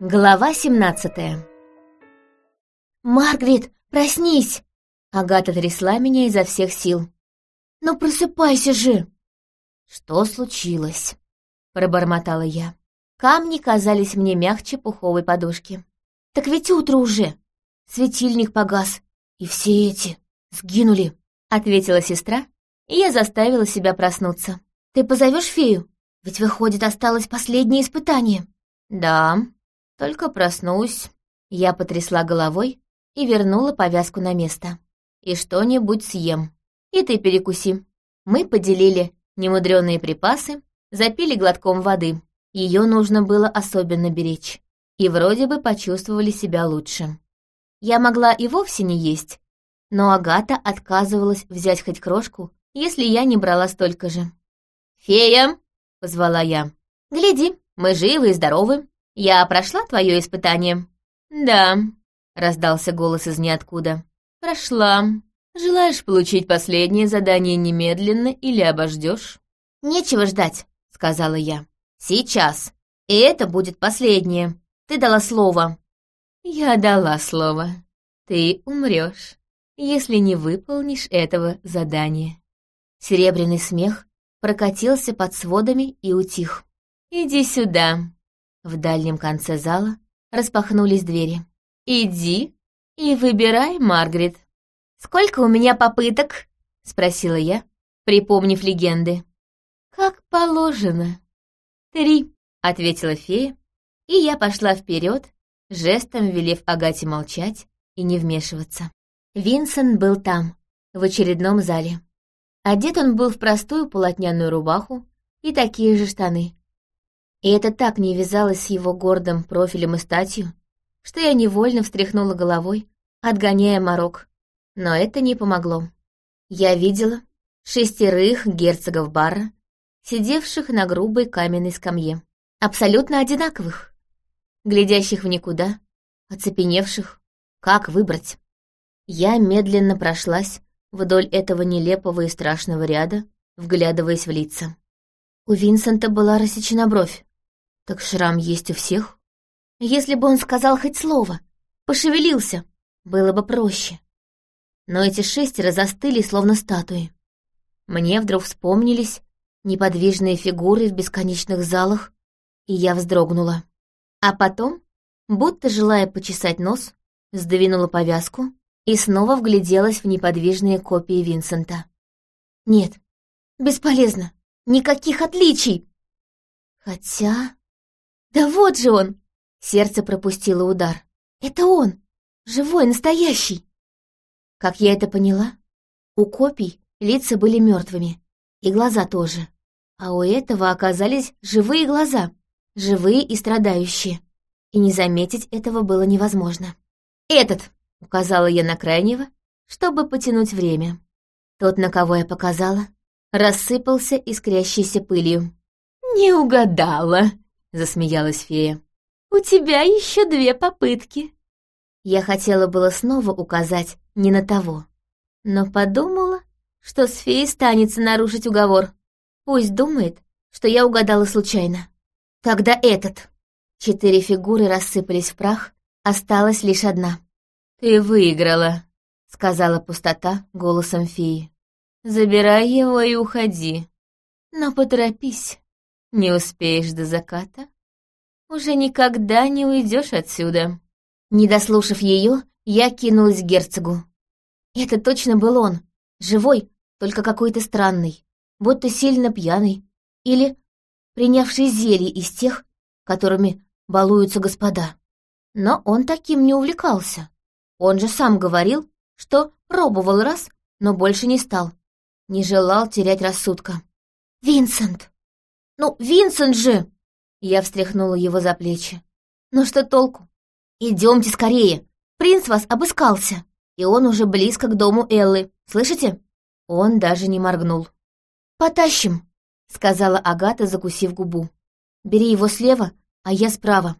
Глава 17 «Маргарет, проснись!» Агата трясла меня изо всех сил. «Ну просыпайся же!» «Что случилось?» — пробормотала я. Камни казались мне мягче пуховой подушки. «Так ведь утро уже! Светильник погас, и все эти сгинули!» — ответила сестра, и я заставила себя проснуться. «Ты позовешь фею? Ведь, выходит, осталось последнее испытание». «Да, только проснусь». Я потрясла головой и вернула повязку на место. «И что-нибудь съем. И ты перекуси». Мы поделили немудреные припасы, запили глотком воды. Ее нужно было особенно беречь. И вроде бы почувствовали себя лучше. Я могла и вовсе не есть, но Агата отказывалась взять хоть крошку, если я не брала столько же. «Фея!» — позвала я. «Гляди, мы живы и здоровы. Я прошла твое испытание?» «Да», — раздался голос из ниоткуда. «Прошла. Желаешь получить последнее задание немедленно или обождешь?» «Нечего ждать», — сказала я. «Сейчас. И это будет последнее. Ты дала слово». «Я дала слово. Ты умрешь, если не выполнишь этого задания». Серебряный смех прокатился под сводами и утих. «Иди сюда». В дальнем конце зала распахнулись двери. «Иди и выбирай, Маргарет». «Сколько у меня попыток?» — спросила я, припомнив легенды. «Как положено». «Три», — ответила фея, и я пошла вперед, жестом велев Агате молчать и не вмешиваться. Винсент был там, в очередном зале. Одет он был в простую полотняную рубаху и такие же штаны. И это так не вязалось с его гордым профилем и статью, что я невольно встряхнула головой, отгоняя морок. Но это не помогло. Я видела шестерых герцогов бара, сидевших на грубой каменной скамье, абсолютно одинаковых, глядящих в никуда, оцепеневших. Как выбрать? Я медленно прошлась вдоль этого нелепого и страшного ряда, вглядываясь в лица. У Винсента была рассечена бровь. Так шрам есть у всех? Если бы он сказал хоть слово, пошевелился, было бы проще. Но эти шестеро застыли, словно статуи. Мне вдруг вспомнились неподвижные фигуры в бесконечных залах, и я вздрогнула. А потом, будто желая почесать нос, сдвинула повязку и снова вгляделась в неподвижные копии Винсента. Нет, бесполезно, никаких отличий. Хотя... Да вот же он! Сердце пропустило удар. Это он! Живой, настоящий! Как я это поняла? У копий лица были мертвыми, и глаза тоже. А у этого оказались живые глаза, живые и страдающие. И не заметить этого было невозможно. «Этот!» Указала я на крайнего, чтобы потянуть время. Тот, на кого я показала, рассыпался искрящейся пылью. «Не угадала», — засмеялась фея. «У тебя еще две попытки». Я хотела было снова указать не на того, но подумала, что с феей станется нарушить уговор. Пусть думает, что я угадала случайно. Тогда этот. Четыре фигуры рассыпались в прах, осталась лишь одна. «Ты выиграла», — сказала пустота голосом феи. «Забирай его и уходи. Но поторопись, не успеешь до заката. Уже никогда не уйдешь отсюда». Не дослушав ее, я кинулась к герцогу. Это точно был он, живой, только какой-то странный, будто сильно пьяный или принявший зелье из тех, которыми балуются господа. Но он таким не увлекался. Он же сам говорил, что пробовал раз, но больше не стал. Не желал терять рассудка. «Винсент! Ну, Винсент же!» Я встряхнула его за плечи. «Ну что толку? Идемте скорее! Принц вас обыскался, и он уже близко к дому Эллы. Слышите?» Он даже не моргнул. «Потащим!» — сказала Агата, закусив губу. «Бери его слева, а я справа.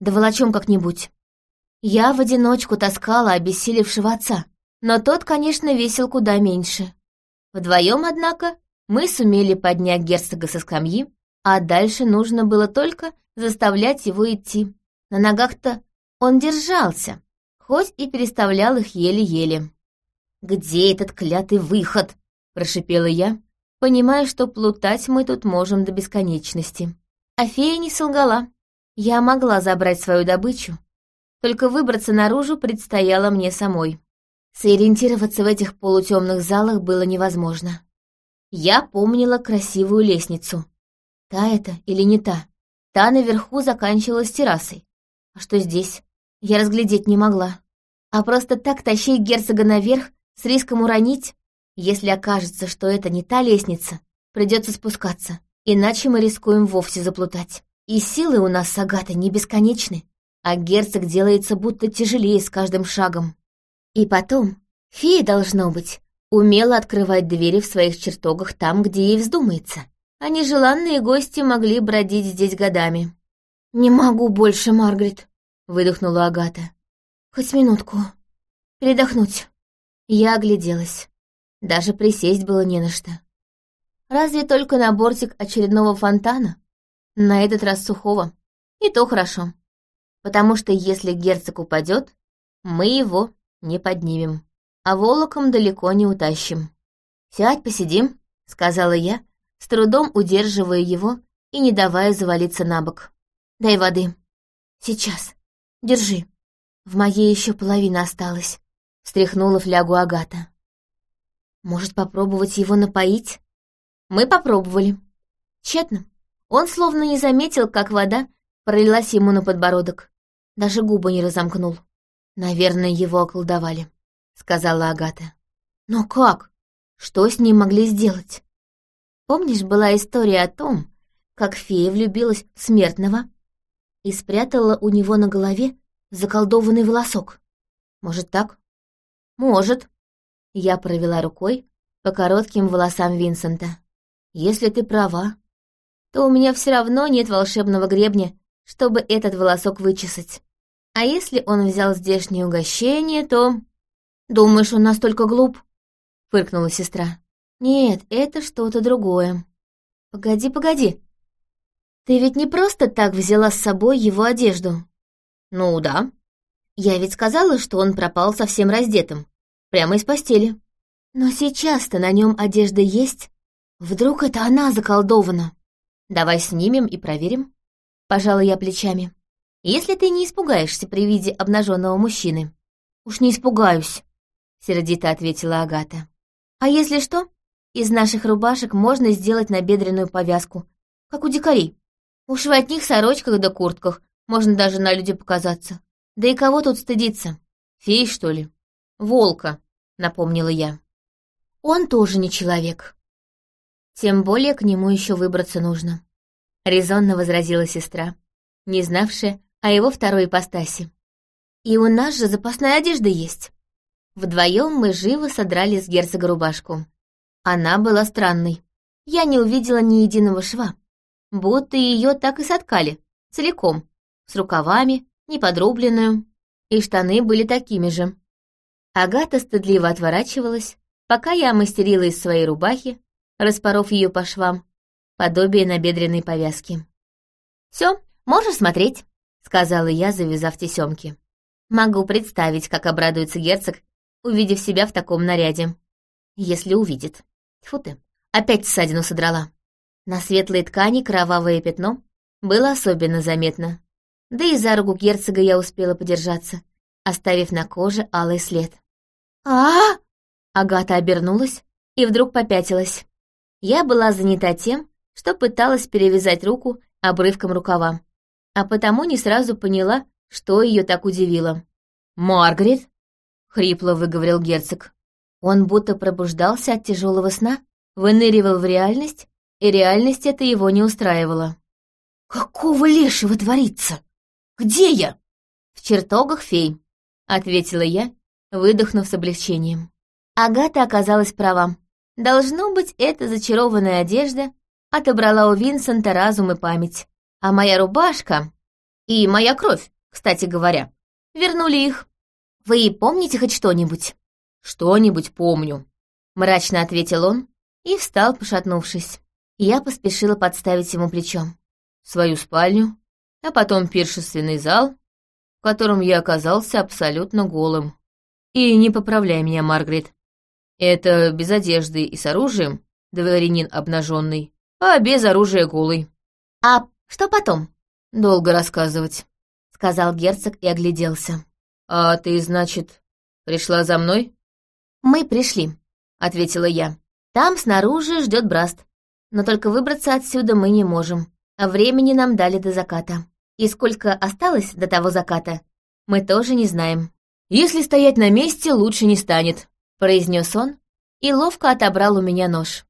Да волочем как-нибудь». Я в одиночку таскала обессилевшего отца, но тот, конечно, весил куда меньше. Вдвоем, однако, мы сумели поднять герцога со скамьи, а дальше нужно было только заставлять его идти. На ногах-то он держался, хоть и переставлял их еле-еле. «Где этот клятый выход?» — прошипела я, понимая, что плутать мы тут можем до бесконечности. А фея не солгала. Я могла забрать свою добычу, только выбраться наружу предстояло мне самой. Сориентироваться в этих полутемных залах было невозможно. Я помнила красивую лестницу. Та это или не та? Та наверху заканчивалась террасой. А что здесь? Я разглядеть не могла. А просто так тащить герцога наверх с риском уронить? Если окажется, что это не та лестница, придется спускаться, иначе мы рискуем вовсе заплутать. И силы у нас с Агатой не бесконечны, а герцог делается будто тяжелее с каждым шагом. И потом, фея, должно быть, умела открывать двери в своих чертогах там, где ей вздумается, а нежеланные гости могли бродить здесь годами. «Не могу больше, Маргарет», — выдохнула Агата. «Хоть минутку. Передохнуть». Я огляделась. Даже присесть было не на что. Разве только на бортик очередного фонтана, на этот раз сухого. И то хорошо. Потому что если герцог упадет, мы его не поднимем, а волоком далеко не утащим. «Сядь, посидим», — сказала я, с трудом удерживая его и не давая завалиться на бок. «Дай воды». «Сейчас. Держи. В моей еще половина осталась», — встряхнула флягу Агата. Может, попробовать его напоить? Мы попробовали. Тщетно. Он словно не заметил, как вода пролилась ему на подбородок. Даже губы не разомкнул. Наверное, его околдовали, сказала Агата. Но как? Что с ним могли сделать? Помнишь, была история о том, как фея влюбилась в смертного и спрятала у него на голове заколдованный волосок? Может, так? Может, я провела рукой по коротким волосам Винсента. «Если ты права, то у меня все равно нет волшебного гребня, чтобы этот волосок вычесать. А если он взял здешнее угощение, то...» «Думаешь, он настолько глуп?» — фыркнула сестра. «Нет, это что-то другое. Погоди, погоди. Ты ведь не просто так взяла с собой его одежду?» «Ну да. Я ведь сказала, что он пропал совсем раздетым. Прямо из постели. Но сейчас-то на нем одежда есть. Вдруг это она заколдована? Давай снимем и проверим. Пожалуй, я плечами. Если ты не испугаешься при виде обнаженного мужчины. Уж не испугаюсь, сердито ответила Агата. А если что, из наших рубашек можно сделать набедренную повязку, как у дикарей. Уж в одних сорочках да куртках можно даже на люди показаться. Да и кого тут стыдиться? Фей, что ли? волка», — напомнила я. «Он тоже не человек. Тем более к нему еще выбраться нужно», — резонно возразила сестра, не знавшая о его второй ипостаси. «И у нас же запасная одежда есть». Вдвоем мы живо содрали с герцога рубашку. Она была странной. Я не увидела ни единого шва. Будто ее так и соткали, целиком, с рукавами, неподрубленную. И штаны были такими же. Агата стыдливо отворачивалась, пока я мастерила из своей рубахи, распоров ее по швам, подобие набедренной повязки. «Все, можешь смотреть», — сказала я, завязав тесемки. Могу представить, как обрадуется герцог, увидев себя в таком наряде. Если увидит. Тьфу ты, опять ссадину содрала. На светлой ткани кровавое пятно было особенно заметно. Да и за руку герцога я успела подержаться, оставив на коже алый след а Агата обернулась и вдруг попятилась. Я была занята тем, что пыталась перевязать руку обрывком рукава, а потому не сразу поняла, что ее так удивило. «Маргарет?» — хрипло выговорил герцог. Он будто пробуждался от тяжелого сна, выныривал в реальность, и реальность это его не устраивала. «Какого лешего творится? Где я?» «В чертогах фей», — ответила я выдохнув с облегчением. Агата оказалась права. Должно быть, эта зачарованная одежда отобрала у Винсента разум и память. А моя рубашка и моя кровь, кстати говоря, вернули их. Вы помните хоть что-нибудь? Что-нибудь помню, мрачно ответил он и встал, пошатнувшись. Я поспешила подставить ему плечом. Свою спальню. а потом пиршественный зал, в котором я оказался абсолютно голым. И не поправляй меня, Маргарет. Это без одежды и с оружием, дворянин обнаженный, а без оружия голый. А что потом? Долго рассказывать, сказал герцог и огляделся. А ты, значит, пришла за мной? Мы пришли, ответила я. Там снаружи ждет Браст. Но только выбраться отсюда мы не можем. А времени нам дали до заката. И сколько осталось до того заката, мы тоже не знаем. Если стоять на месте, лучше не станет, произнес он и ловко отобрал у меня нож.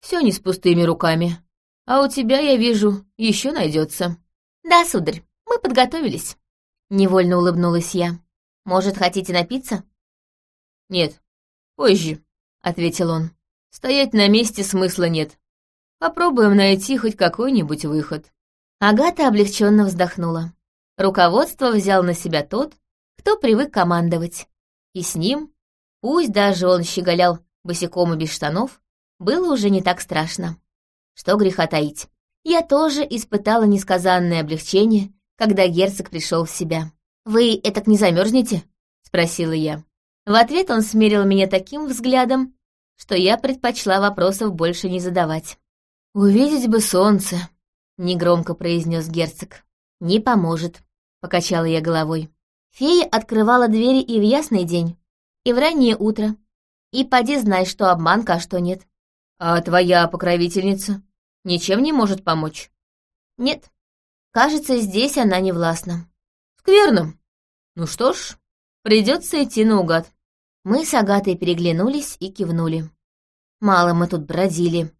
Все не с пустыми руками. А у тебя, я вижу, еще найдется. Да, сударь, мы подготовились. Невольно улыбнулась я. Может, хотите напиться? Нет, позже, ответил он. Стоять на месте смысла нет. Попробуем найти хоть какой-нибудь выход. Агата облегченно вздохнула. Руководство взял на себя тот, кто привык командовать. И с ним, пусть даже он щеголял босиком и без штанов, было уже не так страшно. Что греха таить. Я тоже испытала несказанное облегчение, когда герцог пришел в себя. «Вы этак не замерзнете?» — спросила я. В ответ он смерил меня таким взглядом, что я предпочла вопросов больше не задавать. «Увидеть бы солнце», — негромко произнес герцог. «Не поможет», — покачала я головой. Фея открывала двери и в ясный день, и в раннее утро. И поди знай, что обманка, а что нет. «А твоя покровительница ничем не может помочь?» «Нет. Кажется, здесь она не властна». «Скверно. Ну что ж, придется идти наугад». Мы с Агатой переглянулись и кивнули. Мало мы тут бродили.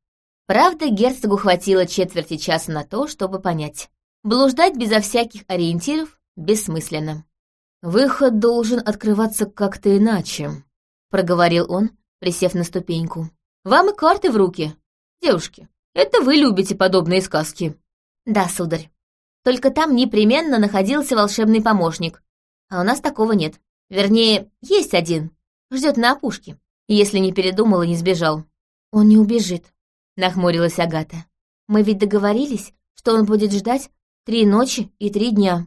Правда, герцогу хватило четверти часа на то, чтобы понять. Блуждать безо всяких ориентиров бессмысленно. «Выход должен открываться как-то иначе», — проговорил он, присев на ступеньку. «Вам и карты в руки, девушки. Это вы любите подобные сказки». «Да, сударь. Только там непременно находился волшебный помощник. А у нас такого нет. Вернее, есть один. Ждет на опушке, если не передумал и не сбежал». «Он не убежит», нахмурилась Агата. «Мы ведь договорились, что он будет ждать три ночи и три дня».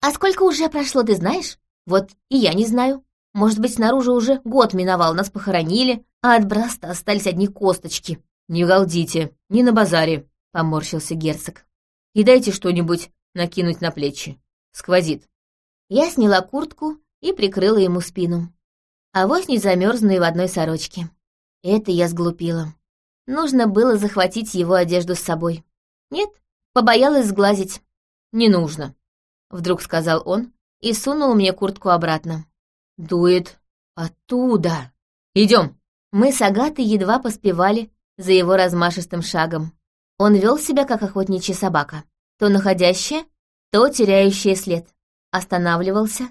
«А сколько уже прошло, ты знаешь? Вот и я не знаю. Может быть, снаружи уже год миновал, нас похоронили, а от Браста остались одни косточки». «Не галдите, не на базаре», — поморщился герцог. «И дайте что-нибудь накинуть на плечи. Сквозит». Я сняла куртку и прикрыла ему спину. А вось не замерзну и в одной сорочке. Это я сглупила. Нужно было захватить его одежду с собой. Нет, побоялась сглазить. «Не нужно», — вдруг сказал он и сунул мне куртку обратно. «Дует оттуда. Идем. Мы с Агатой едва поспевали за его размашистым шагом. Он вел себя, как охотничья собака, то находящая, то теряющая след. Останавливался,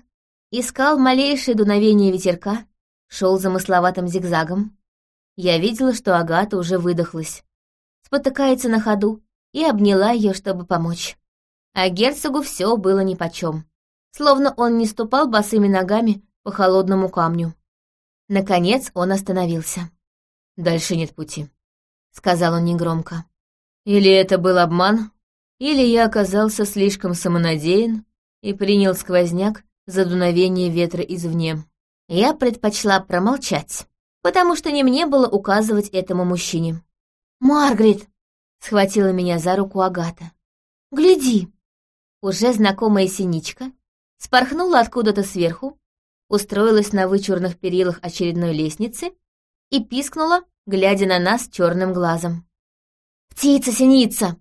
искал малейшее дуновение ветерка, шел замысловатым зигзагом, я видела, что Агата уже выдохлась. Спотыкается на ходу и обняла ее, чтобы помочь. А герцогу все было нипочем. Словно он не ступал босыми ногами по холодному камню. Наконец он остановился. «Дальше нет пути», — сказал он негромко. «Или это был обман, или я оказался слишком самонадеян и принял сквозняк за дуновение ветра извне. Я предпочла промолчать потому что не мне было указывать этому мужчине. «Маргарет!» — схватила меня за руку Агата. «Гляди!» Уже знакомая синичка спорхнула откуда-то сверху, устроилась на вычурных перилах очередной лестницы и пискнула, глядя на нас черным глазом. «Птица-синица!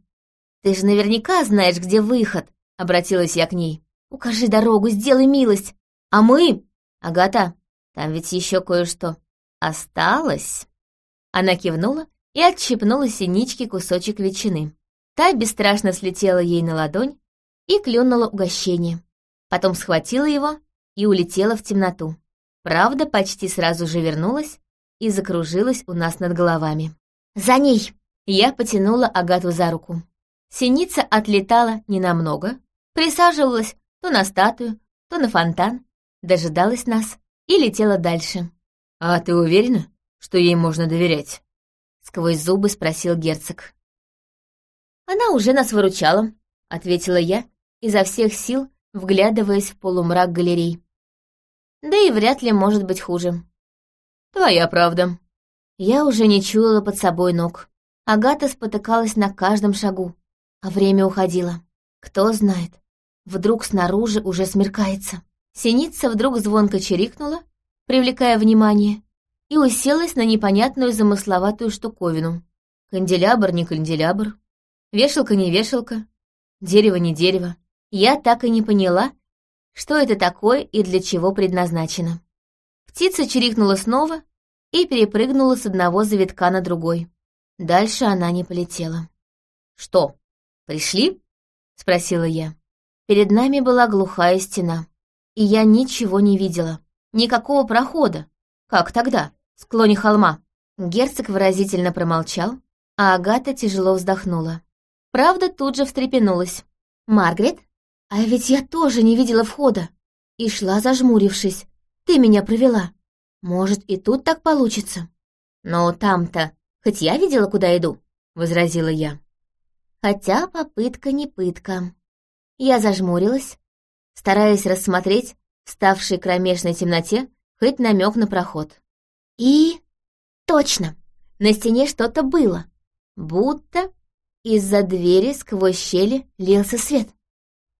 Ты же наверняка знаешь, где выход!» — обратилась я к ней. «Укажи дорогу, сделай милость! А мы...» «Агата, там ведь еще кое-что. «Осталось?» Она кивнула и отщипнула синички кусочек ветчины. Та бесстрашно слетела ей на ладонь и клюнула угощение. Потом схватила его и улетела в темноту. Правда, почти сразу же вернулась и закружилась у нас над головами. «За ней!» Я потянула Агату за руку. Синица отлетала ненамного, присаживалась то на статую, то на фонтан, дожидалась нас и летела дальше. «А ты уверена, что ей можно доверять?» — сквозь зубы спросил герцог. «Она уже нас выручала», — ответила я изо всех сил вглядываясь в полумрак галерей. Да и вряд ли может быть хуже. Твоя правда. Я уже не чуяла под собой ног. Агата спотыкалась на каждом шагу, а время уходило. Кто знает, вдруг снаружи уже смеркается. Синица вдруг звонко чирикнула, привлекая внимание, и уселась на непонятную замысловатую штуковину. Канделябр не канделябр, вешалка не вешалка, дерево не дерево. Я так и не поняла, что это такое и для чего предназначено. Птица чирикнула снова и перепрыгнула с одного завитка на другой. Дальше она не полетела. «Что, пришли?» — спросила я. Перед нами была глухая стена, и я ничего не видела, никакого прохода, как тогда, в склоне холма. Герцог выразительно промолчал, а Агата тяжело вздохнула. Правда, тут же встрепенулась. «Маргарет, а ведь я тоже не видела входа и шла зажмурившись. Ты меня провела. Может, и тут так получится?» «Но там-то, хоть я видела, куда иду», — возразила я. Хотя попытка не пытка. Я зажмурилась, стараясь рассмотреть в кромешной темноте хоть намек на проход. И... точно! На стене что-то было. Будто из-за двери сквозь щели лился свет.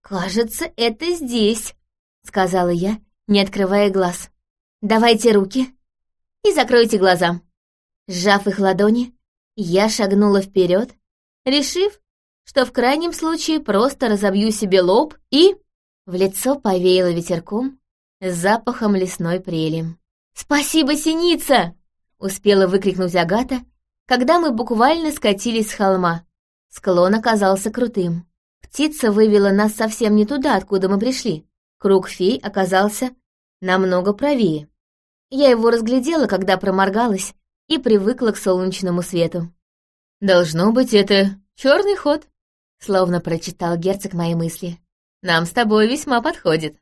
«Кажется, это здесь», — сказала я, не открывая глаз. «Давайте руки и закройте глаза». Сжав их ладони, я шагнула вперед, решив, что в крайнем случае просто разобью себе лоб и... В лицо повеяло ветерком с запахом лесной прели. «Спасибо, синица!» — успела выкрикнуть Агата, когда мы буквально скатились с холма. Склон оказался крутым. Птица вывела нас совсем не туда, откуда мы пришли. Круг фей оказался намного правее. Я его разглядела, когда проморгалась и привыкла к солнечному свету. «Должно быть, это черный ход», словно прочитал герцог мои мысли. «Нам с тобой весьма подходит.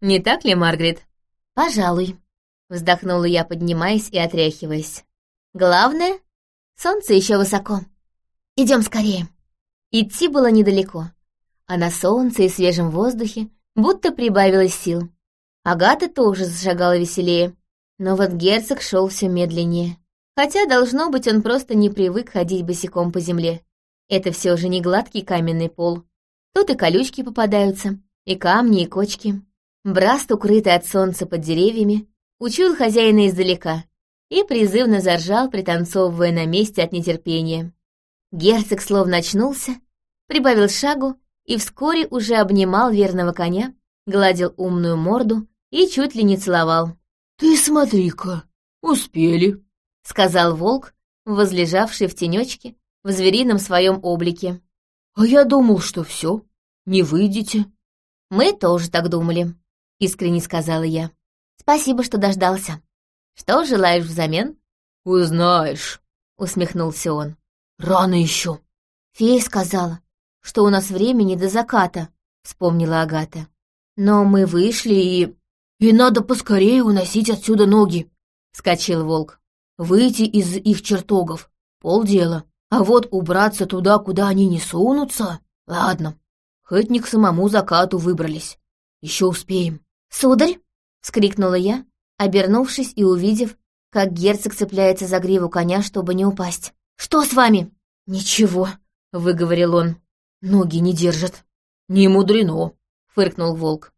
Не так ли, Маргарет?» «Пожалуй», — вздохнула я, поднимаясь и отряхиваясь. «Главное, солнце еще высоко. Идем скорее». Идти было недалеко, а на солнце и свежем воздухе будто прибавилось сил. Агата тоже зашагала веселее, но вот герцог шел все медленнее. Хотя, должно быть, он просто не привык ходить босиком по земле. Это все же не гладкий каменный пол. Тут и колючки попадаются, и камни, и кочки. Браст, укрытый от солнца под деревьями, учуял хозяина издалека и призывно заржал, пританцовывая на месте от нетерпения. Герцог словно очнулся, прибавил шагу и вскоре уже обнимал верного коня, гладил умную морду и чуть ли не целовал. «Ты смотри-ка, успели», — сказал волк, возлежавший в тенечке в зверином своем облике. «А я думал, что все, не выйдете». «Мы тоже так думали», — искренне сказала я. «Спасибо, что дождался. Что желаешь взамен?» «Узнаешь», — усмехнулся он. «Рано еще». «Фея сказала, что у нас времени до заката», — вспомнила Агата. «Но мы вышли и...» «И надо поскорее уносить отсюда ноги», — вскочил волк. «Выйти из их чертогов — полдела. А вот убраться туда, куда они не сунутся, ладно. Хоть не к самому закату выбрались. Еще успеем. «Сударь!» — вскрикнула я, обернувшись и увидев, как герцог цепляется за гриву коня, чтобы не упасть. «Что с вами?» «Ничего», — выговорил он. «Ноги не держат». «Не мудрено», — фыркнул волк.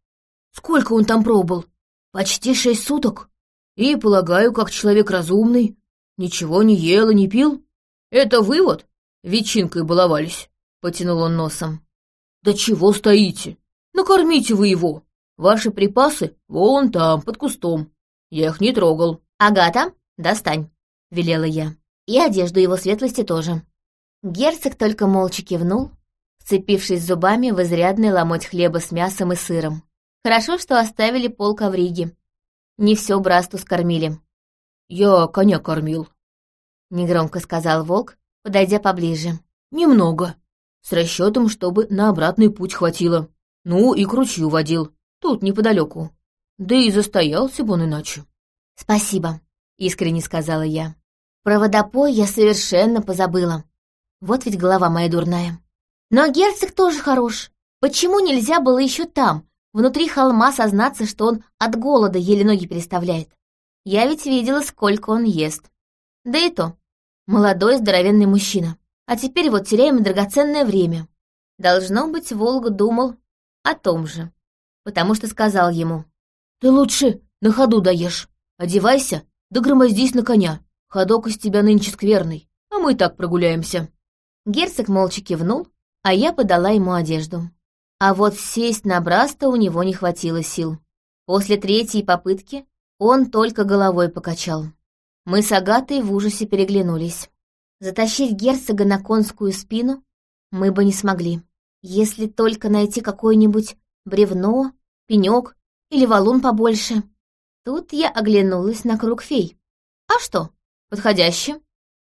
«Сколько он там пробыл? Почти шесть суток. И, полагаю, как человек разумный, ничего не ел и не пил?» «Это вы вот ветчинкой баловались?» — потянул он носом. «Да чего стоите? Накормите вы его. Ваши припасы вон там, под кустом. Я их не трогал». «Агата, достань», — велела я. «И одежду его светлости тоже». Герцог только молча кивнул, вцепившись зубами в изрядный ломоть хлеба с мясом и сыром. Хорошо, что оставили пол ковриги. Не все Брасту скормили. «Я коня кормил», — негромко сказал волк, подойдя поближе. «Немного. С расчетом, чтобы на обратный путь хватило. Ну и к ручью водил. Тут неподалеку. Да и застоялся бы он иначе». «Спасибо», — искренне сказала я. Про водопой я совершенно позабыла. Вот ведь голова моя дурная. Но герцог тоже хорош. Почему нельзя было еще там, внутри холма, сознаться, что он от голода еле ноги переставляет? Я ведь видела, сколько он ест. Да и то, молодой здоровенный мужчина. А теперь вот теряем драгоценное время. Должно быть, Волга думал о том же, потому что сказал ему. «Ты лучше на ходу даешь. Одевайся, да громоздись на коня. Ходок из тебя нынче скверный, а мы так прогуляемся». Герцог молча кивнул, а я подала ему одежду. А вот сесть на Браста у него не хватило сил. После третьей попытки он только головой покачал. Мы с Агатой в ужасе переглянулись. Затащить герцога на конскую спину мы бы не смогли, если только найти какое-нибудь бревно, пенек или валун побольше. Тут я оглянулась на круг фей. А что, подходяще?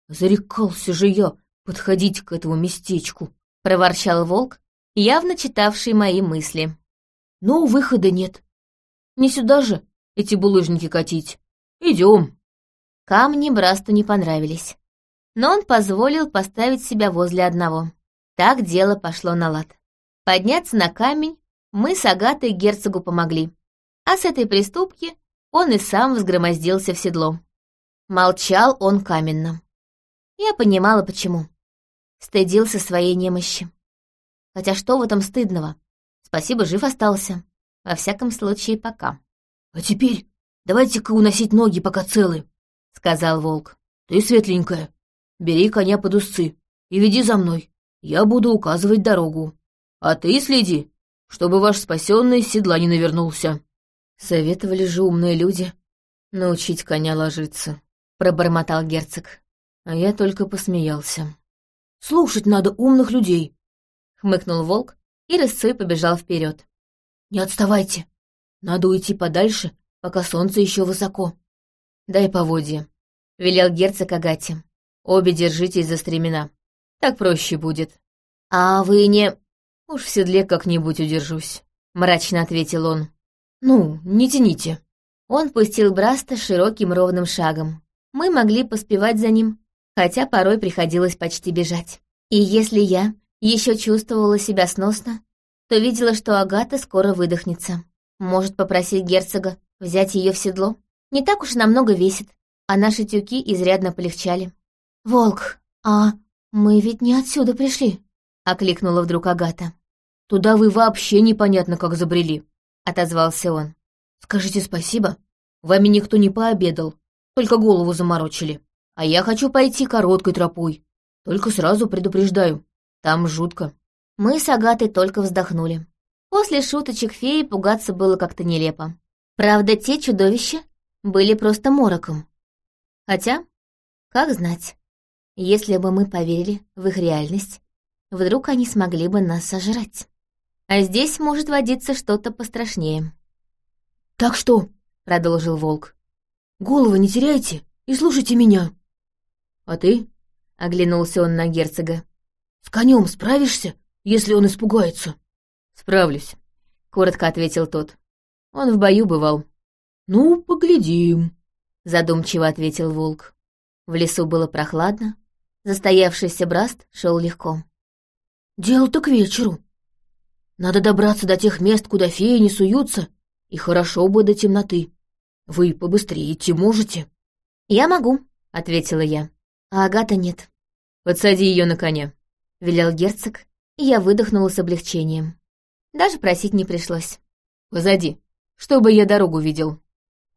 Зарекался же я подходить к этому местечку, проворчал волк, явно читавший мои мысли. Но выхода нет. Не сюда же эти булыжники катить. Идем. Камни Брасту не понравились но он позволил поставить себя возле одного. Так дело пошло на лад. Подняться на камень мы с Агатой герцогу помогли, а с этой приступки он и сам взгромоздился в седло. Молчал он каменно. Я понимала, почему. Стыдился своей немощи. Хотя что в этом стыдного? Спасибо, жив остался. Во всяком случае, пока. — А теперь давайте-ка уносить ноги, пока целы, — сказал волк. — Ты светленькая, Бери коня под усы и веди за мной. Я буду указывать дорогу. А ты следи, чтобы ваш спасенный седла не навернулся. Советовали же умные люди научить коня ложиться, пробормотал герцог. А я только посмеялся. Слушать надо умных людей, хмыкнул волк и рысцой побежал вперед. Не отставайте. Надо уйти подальше, пока солнце еще высоко. Дай поводья, велел герцог Агате. Обе держитесь за стремена. Так проще будет. А вы не... Уж в седле как-нибудь удержусь, мрачно ответил он. Ну, не тяните. Он пустил Браста широким ровным шагом. Мы могли поспевать за ним, хотя порой приходилось почти бежать. И если я еще чувствовала себя сносно, то видела, что Агата скоро выдохнется. Может попросить герцога взять ее в седло? Не так уж намного весит, а наши тюки изрядно полегчали. «Волк, а мы ведь не отсюда пришли», — окликнула вдруг Агата. «Туда вы вообще непонятно как забрели», — отозвался он. «Скажите спасибо, вами никто не пообедал, только голову заморочили. А я хочу пойти короткой тропой, только сразу предупреждаю, там жутко». Мы с Агатой только вздохнули. После шуточек феи пугаться было как-то нелепо. Правда, те чудовища были просто мороком. Хотя, как знать. Если бы мы поверили в их реальность, вдруг они смогли бы нас сожрать. А здесь может водиться что-то пострашнее. «Так что?» — продолжил волк. «Головы не теряйте и слушайте меня». «А ты?» — оглянулся он на герцога. «С конем справишься, если он испугается?» «Справлюсь», — коротко ответил тот. «Он в бою бывал». «Ну, поглядим», — задумчиво ответил волк. В лесу было прохладно, Застоявшийся Браст шел легко. «Дело-то к вечеру. Надо добраться до тех мест, куда феи не суются, и хорошо бы до темноты. Вы побыстрее идти можете?» «Я могу», — ответила я. «А Агата нет». «Подсади ее на коня», — велел герцог, и я выдохнула с облегчением. Даже просить не пришлось. «Позади, чтобы я дорогу видел».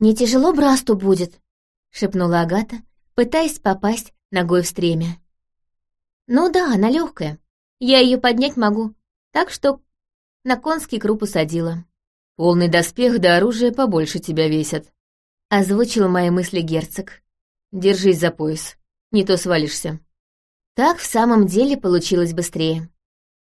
«Не тяжело Брасту будет», — шепнула Агата, пытаясь попасть ногой в стремя. Ну да, она легкая. Я ее поднять могу, так что на конский круп усадила. Полный доспех да оружие побольше тебя весят. Озвучил мои мысли герцог. Держись за пояс, не то свалишься. Так в самом деле получилось быстрее.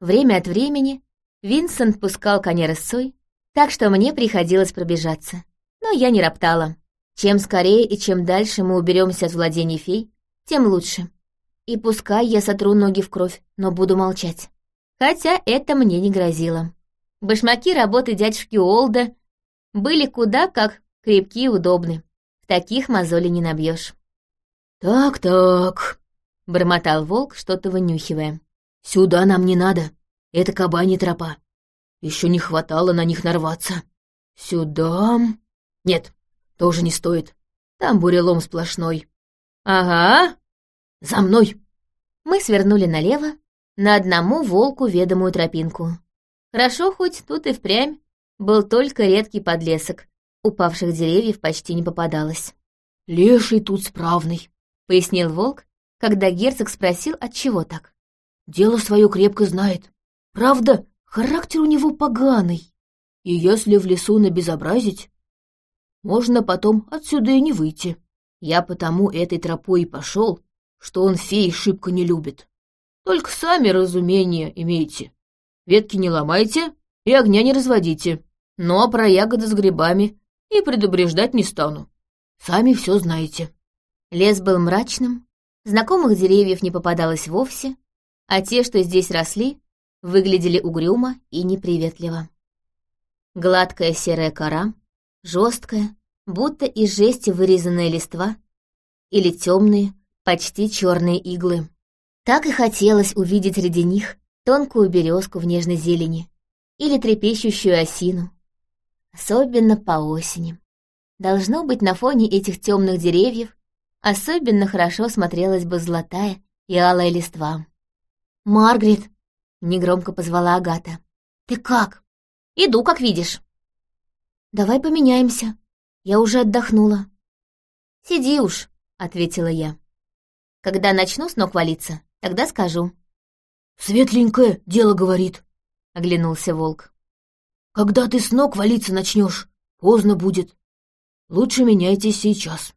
Время от времени Винсент пускал коня рысцой, так что мне приходилось пробежаться. Но я не роптала. Чем скорее и чем дальше мы уберемся от владений фей, тем лучше. И пускай я сотру ноги в кровь, но буду молчать. Хотя это мне не грозило. Башмаки работы дядюшки Олда были куда как крепкие и удобны. В таких мозоли не набьешь. «Так-так», — бормотал волк, что-то вынюхивая. «Сюда нам не надо. Это кабани тропа. Еще не хватало на них нарваться. Сюда... Нет, тоже не стоит. Там бурелом сплошной. Ага, за мной. Мы свернули налево, на одному волку ведомую тропинку. Хорошо, хоть тут и впрямь был только редкий подлесок. Упавших деревьев почти не попадалось. «Леший тут справный», — пояснил волк, когда герцог спросил, от чего так. «Дело свое крепко знает. Правда, характер у него поганый. И если в лесу набезобразить, можно потом отсюда и не выйти. Я потому этой тропой и пошел, что он фей шибко не любит. Только сами разумения имейте. Ветки не ломайте и огня не разводите. Но про ягоды с грибами и предупреждать не стану. Сами все знаете. Лес был мрачным, знакомых деревьев не попадалось вовсе, а те, что здесь росли, выглядели угрюмо и неприветливо. Гладкая серая кора, жесткая, будто из жести вырезанная листва, или темные, почти черные иглы. Так и хотелось увидеть среди них тонкую березку в нежной зелени или трепещущую осину. Особенно по осени. Должно быть, на фоне этих темных деревьев особенно хорошо смотрелась бы золотая и алая листва. «Маргарет!» — негромко позвала Агата. «Ты как?» «Иду, как видишь». «Давай поменяемся. Я уже отдохнула». «Сиди уж», — ответила я. «Когда начну с ног валиться, тогда скажу». «Светленькое дело говорит», — оглянулся волк. «Когда ты с ног валиться начнешь, поздно будет. Лучше меняйтесь сейчас».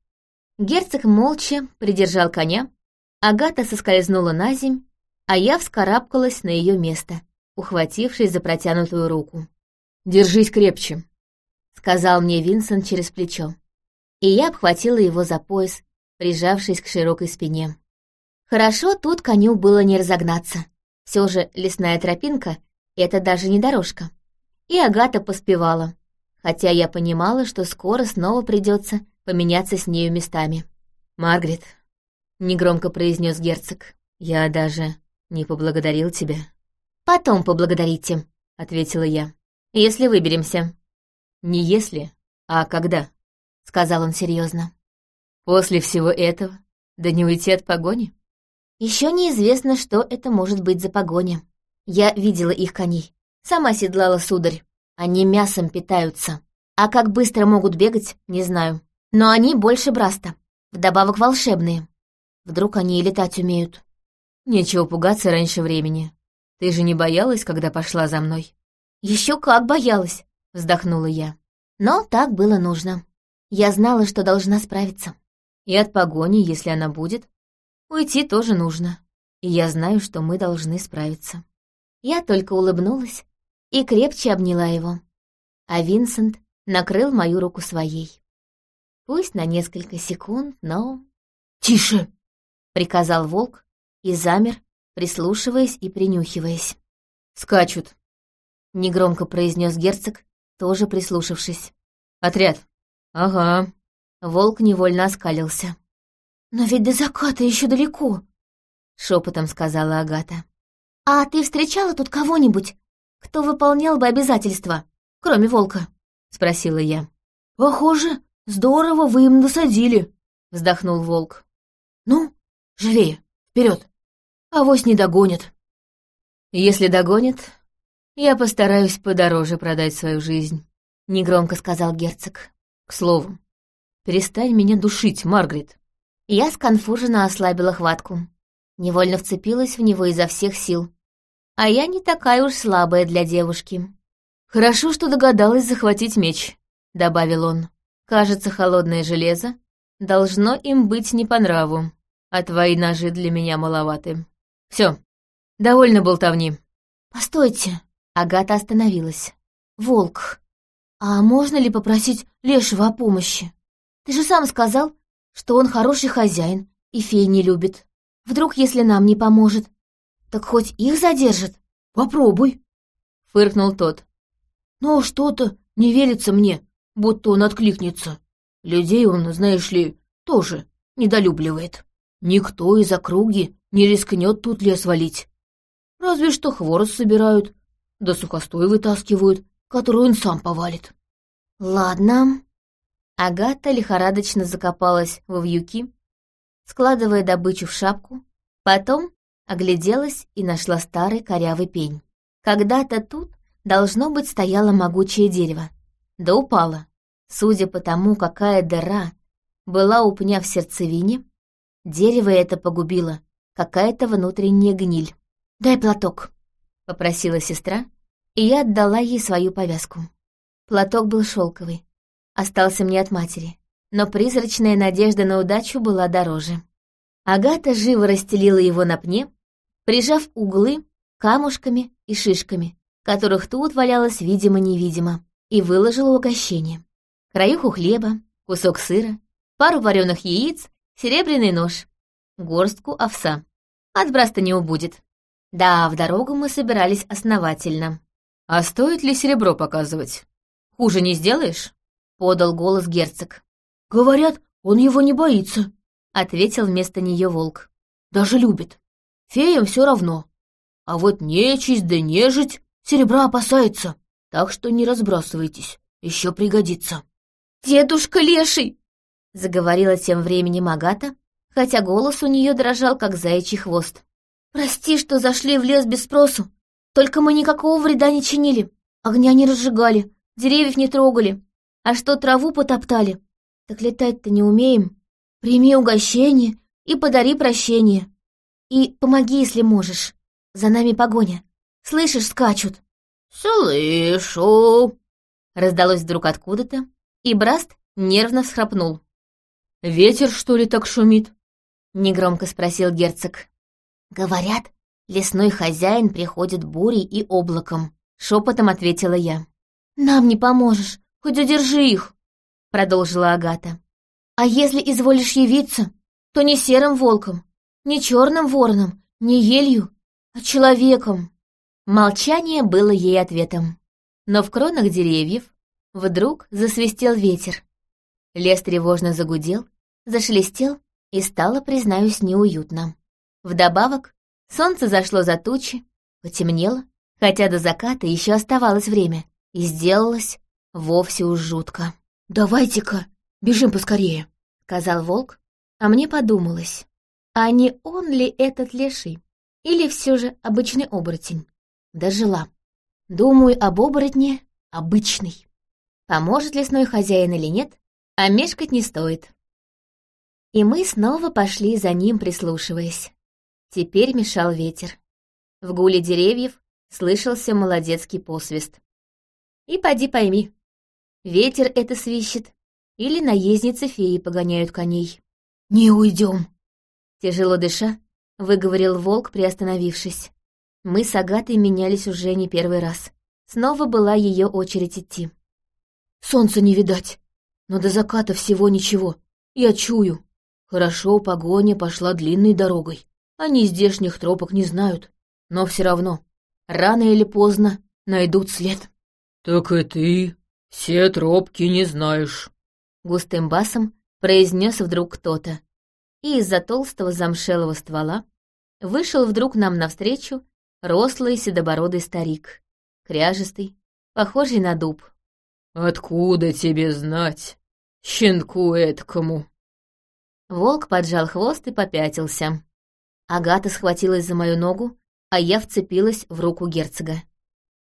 Герцог молча придержал коня, Агата соскользнула на земь, а я вскарабкалась на ее место, ухватившись за протянутую руку. «Держись крепче», — сказал мне Винсент через плечо. И я обхватила его за пояс, прижавшись к широкой спине. Хорошо тут коню было не разогнаться. Все же лесная тропинка — это даже не дорожка. И Агата поспевала, хотя я понимала, что скоро снова придется поменяться с нею местами. «Маргарет», — негромко произнес герцог, — «я даже не поблагодарил тебя». «Потом поблагодарите», — ответила я, — «если выберемся». «Не если, а когда», — сказал он серьезно. «После всего этого, да не уйти от погони?» Еще неизвестно, что это может быть за погоня. Я видела их коней. Сама седлала сударь. Они мясом питаются. А как быстро могут бегать, не знаю. Но они больше Браста. Вдобавок волшебные. Вдруг они и летать умеют. Нечего пугаться раньше времени. Ты же не боялась, когда пошла за мной? Еще как боялась, вздохнула я. Но так было нужно. Я знала, что должна справиться. И от погони, если она будет, уйти тоже нужно. И я знаю, что мы должны справиться. Я только улыбнулась и крепче обняла его. А Винсент накрыл мою руку своей. Пусть на несколько секунд, но... «Тише!» — приказал волк и замер, прислушиваясь и принюхиваясь. «Скачут!» — негромко произнес герцог, тоже прислушавшись. «Отряд!» «Ага». Волк невольно оскалился. «Но ведь до заката еще далеко», — шепотом сказала Агата. «А ты встречала тут кого-нибудь, кто выполнял бы обязательства, кроме волка?» — спросила я. «Похоже, «Здорово вы им насадили», — вздохнул волк. «Ну, живее, вперед, авось не догонят». «Если догонят, я постараюсь подороже продать свою жизнь», — негромко сказал герцог. «К слову, перестань меня душить, Маргарет». Я сконфуженно ослабила хватку. Невольно вцепилась в него изо всех сил. А я не такая уж слабая для девушки. «Хорошо, что догадалась захватить меч», — добавил он. Кажется, холодное железо должно им быть не по нраву, а твои ножи для меня маловаты. Все, довольно болтовни. Постойте, Агата остановилась. Волк, а можно ли попросить Лешего о помощи? Ты же сам сказал, что он хороший хозяин и фей не любит. Вдруг, если нам не поможет, так хоть их задержит? Попробуй, фыркнул тот. Но что-то не верится мне, будто он откликнется. Людей он, знаешь ли, тоже недолюбливает. Никто из округи не рискнет тут лес валить. Разве что хворост собирают, да сухостой вытаскивают, который он сам повалит. Ладно. Агата лихорадочно закопалась во вьюки, складывая добычу в шапку, потом огляделась и нашла старый корявый пень. Когда-то тут, должно быть, стояло могучее дерево. Да упало. Судя по тому, какая дыра была у пня в сердцевине, дерево это погубило, какая-то внутренняя гниль. «Дай платок», — попросила сестра, и я отдала ей свою повязку. Платок был шелковый, остался мне от матери, но призрачная надежда на удачу была дороже. Агата живо расстелила его на пне, прижав углы камушками и шишками, которых тут валялось видимо-невидимо, и выложила угощение. Краюху хлеба, кусок сыра, пару вареных яиц, серебряный нож, горстку овса. От браста не убудет. Да, в дорогу мы собирались основательно. «А стоит ли серебро показывать? Хуже не сделаешь?» — подал голос герцог. «Говорят, он его не боится», — ответил вместо нее волк. «Даже любит. Феям все равно. А вот нечисть да нежить серебра опасается, так что не разбрасывайтесь, еще пригодится». «Дедушка Леший!» — заговорила тем временем Агата, хотя голос у нее дрожал, как заячий хвост. «Прости, что зашли в лес без спросу. Только мы никакого вреда не чинили. Огня не разжигали, деревьев не трогали. А что траву потоптали? Так летать-то не умеем. Прими угощение и подари прощение. И помоги, если можешь. За нами погоня. Слышишь, скачут?» «Слышу!» Раздалось вдруг откуда-то, и Браст нервно всхрапнул. «Ветер, что ли, так шумит?» — негромко спросил герцог. «Говорят, лесной хозяин приходит бурей и облаком», — шепотом ответила я. «Нам не поможешь, хоть задержи их», — продолжила Агата. «А если изволишь явиться, то не серым волком, не черным вороном, не елью, а человеком». Молчание было ей ответом. Но в кронах деревьев вдруг засвистел ветер. Лес тревожно загудел, зашелестел, и стало, признаюсь, неуютно. Вдобавок, солнце зашло за тучи, потемнело, хотя до заката еще оставалось время, и сделалось вовсе уж жутко. «Давайте-ка, бежим поскорее», — сказал волк, а мне подумалось, а не он ли этот леший? Или все же обычный оборотень? Дожила. Думаю об оборотне обычный. Поможет лесной хозяин или нет, а мешкать не стоит. И мы снова пошли за ним, прислушиваясь. Теперь мешал ветер. В гуле деревьев слышался молодецкий посвист. И поди пойми, ветер это свищет, или наездницы феи погоняют коней. «Не уйдем!» Тяжело дыша, выговорил волк, приостановившись. Мы с Агатой менялись уже не первый раз. Снова была ее очередь идти. «Солнца не видать, но до заката всего ничего. Я чую. Хорошо, погоня пошла длинной дорогой. Они здешних тропок не знают, но все равно, рано или поздно найдут след. «Так и ты все тропки не знаешь», — густым басом произнес вдруг кто-то. И из-за толстого замшелого ствола вышел вдруг нам навстречу рослый седобородый старик, кряжистый, похожий на дуб. «Откуда тебе знать, щенку эткому?» Волк поджал хвост и попятился. Агата схватилась за мою ногу, а я вцепилась в руку герцога.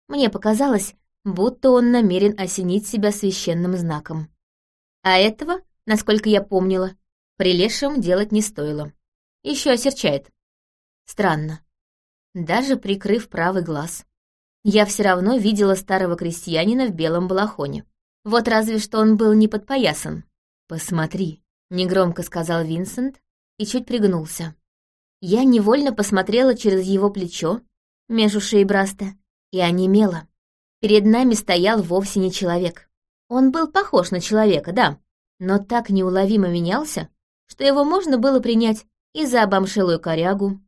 Мне показалось, будто он намерен осенить себя священным знаком. А этого, насколько я помнила, прилешим делать не стоило. Еще осерчает. Странно. Даже прикрыв правый глаз, я все равно видела старого крестьянина в белом балахоне. Вот разве что он был не подпоясан. «Посмотри», негромко сказал Винсент и чуть пригнулся. Я невольно посмотрела через его плечо, между шеей Браста, и онемела. Перед нами стоял вовсе не человек. Он был похож на человека, да, но так неуловимо менялся, что его можно было принять и за обомшелую корягу,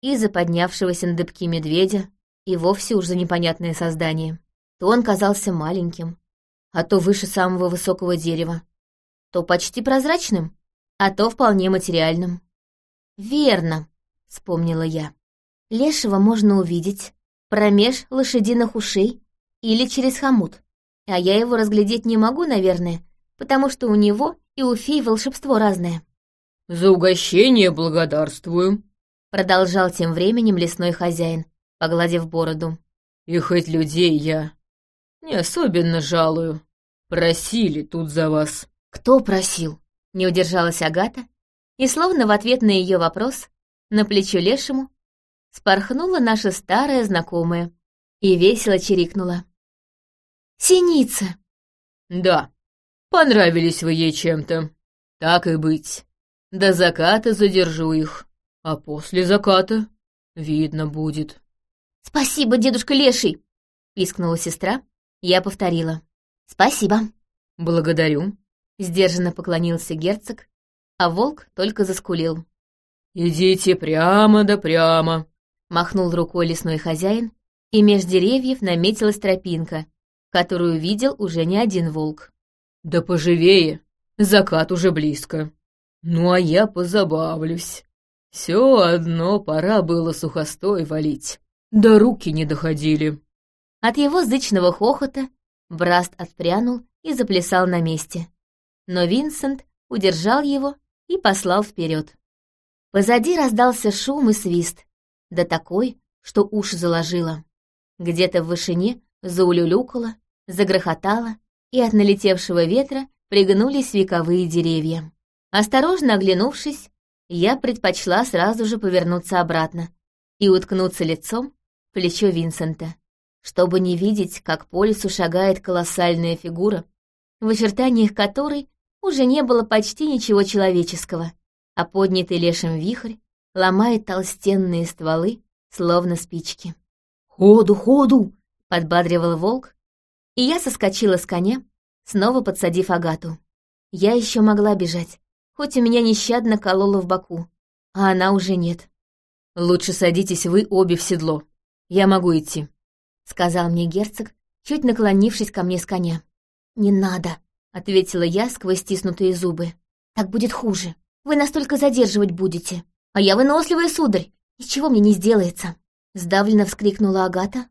и за поднявшегося на дыбки медведя, и вовсе уж за непонятное создание. То он казался маленьким, а то выше самого высокого дерева, то почти прозрачным, а то вполне материальным. «Верно», — вспомнила я. «Лешего можно увидеть, Промеж лошадиных ушей или через хомут. А я его разглядеть не могу, наверное, потому что у него и у фей волшебство разное. «За угощение благодарствую», — продолжал тем временем лесной хозяин, погладив бороду. «И хоть людей я не особенно жалую. Просили тут за вас». «Кто просил?» — не удержалась Агата, и словно в ответ на ее вопрос на плечо лешему спорхнула наша старая знакомая и весело чирикнула. «Синица!» «Да, понравились вы ей чем-то. Так и быть. До заката задержу их, а после заката видно будет». «Спасибо, дедушка Леший!» — пискнула сестра. Я повторила. «Спасибо». «Благодарю», — сдержанно поклонился герцог, а волк только заскулил. «Идите прямо да прямо», — махнул рукой лесной хозяин, и меж деревьев наметилась тропинка, которую видел уже не один волк. «Да поживее, закат уже близко. Ну а я позабавлюсь. Все одно пора было сухостой валить, да руки не доходили». От его зычного хохота Браст отпрянул и заплясал на месте. Но Винсент удержал его и послал вперед. Позади раздался шум и свист, да такой, что уши заложило. Где-то в вышине заулюлюкало, загрохотало, и от налетевшего ветра пригнулись вековые деревья. Осторожно оглянувшись, я предпочла сразу же повернуться обратно и уткнуться лицом в плечо Винсента, чтобы не видеть, как по лесу шагает колоссальная фигура, в очертаниях которой уже не было почти ничего человеческого, а поднятый лешим вихрь ломает толстенные стволы, словно спички. «Ходу, ходу!» — подбадривал волк, и я соскочила с коня, снова подсадив Агату. Я еще могла бежать, хоть у меня нещадно кололо в боку, а она уже нет. «Лучше садитесь вы обе в седло. Я могу идти», — сказал мне герцог, чуть наклонившись ко мне с коня. «Не надо», — ответила я сквозь стиснутые зубы. «Так будет хуже. Вы настолько задерживать будете. А я выносливая, сударь. Ничего мне не сделается». Сдавленно вскрикнула Агата,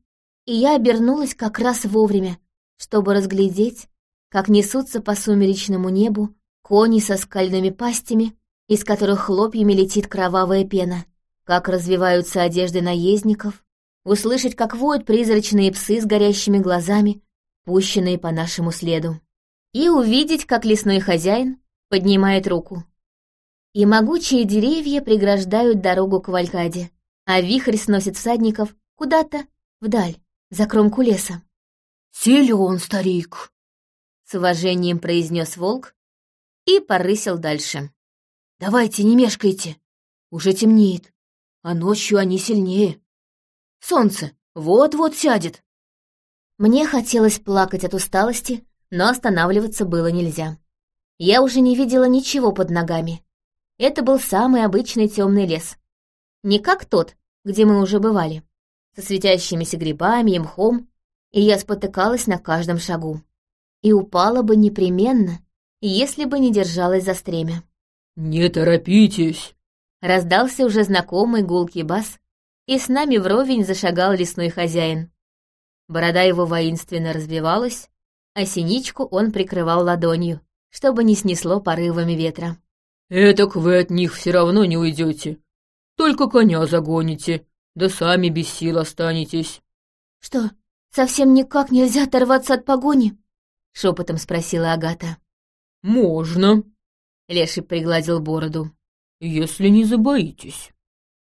и я обернулась как раз вовремя, чтобы разглядеть, как несутся по сумеречному небу кони со скальными пастями, из которых хлопьями летит кровавая пена, как развиваются одежды наездников, услышать, как воют призрачные псы с горящими глазами, пущенные по нашему следу и увидеть, как лесной хозяин поднимает руку. И могучие деревья преграждают дорогу к Валькаде, а вихрь сносит всадников куда-то вдаль, за кромку леса. «Силен, старик!» — с уважением произнес волк и порысил дальше. «Давайте, не мешкайте, уже темнеет, а ночью они сильнее. Солнце вот-вот сядет». Мне хотелось плакать от усталости, но останавливаться было нельзя. Я уже не видела ничего под ногами. Это был самый обычный темный лес. Не как тот, где мы уже бывали, со светящимися грибами и мхом, и я спотыкалась на каждом шагу. И упала бы непременно, если бы не держалась за стремя. «Не торопитесь!» Раздался уже знакомый гулкий бас, и с нами вровень зашагал лесной хозяин. Борода его воинственно развивалась, а синичку он прикрывал ладонью, чтобы не снесло порывами ветра. «Этак вы от них все равно не уйдете. Только коня загоните, да сами без сил останетесь». «Что, совсем никак нельзя оторваться от погони?» — шепотом спросила Агата. «Можно», — Леший пригладил бороду. «Если не забоитесь».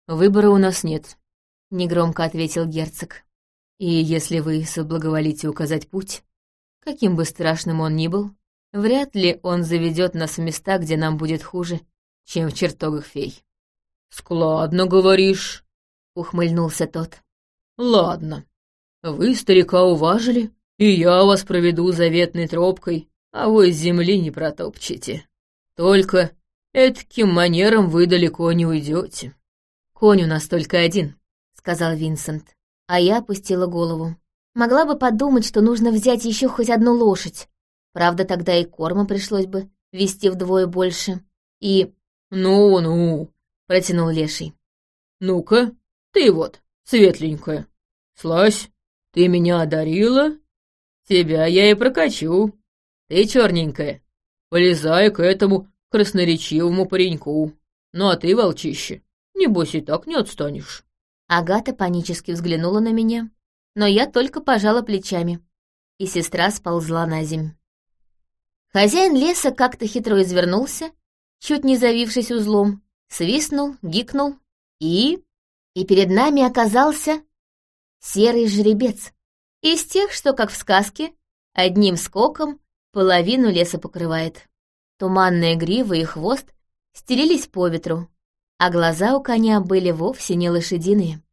«Выбора у нас нет», — негромко ответил герцог. «И если вы соблаговолите указать путь, Каким бы страшным он ни был, вряд ли он заведет нас в места, где нам будет хуже, чем в чертогах фей. «Складно говоришь», — ухмыльнулся тот. «Ладно, вы старика уважили, и я вас проведу заветной тропкой, а вы земли не протопчете. Только этаким манером вы далеко не уйдете». «Конь у нас только один», — сказал Винсент, а я опустила голову. Могла бы подумать, что нужно взять еще хоть одну лошадь. Правда, тогда и корма пришлось бы вести вдвое больше. И... «Ну-ну», — протянул Леший. «Ну-ка, ты вот, светленькая, Слазь, ты меня одарила? Тебя я и прокачу. Ты черненькая, полезай к этому красноречивому пареньку. Ну а ты, волчище, небось и так не отстанешь. Агата панически взглянула на меня, но я только пожала плечами, и сестра сползла на земь. Хозяин леса как-то хитро извернулся, чуть не завившись узлом, свистнул, гикнул, и... И перед нами оказался серый жеребец, из тех, что, как в сказке, одним скоком половину леса покрывает. Туманная грива и хвост стелились по ветру, а глаза у коня были вовсе не лошадиные.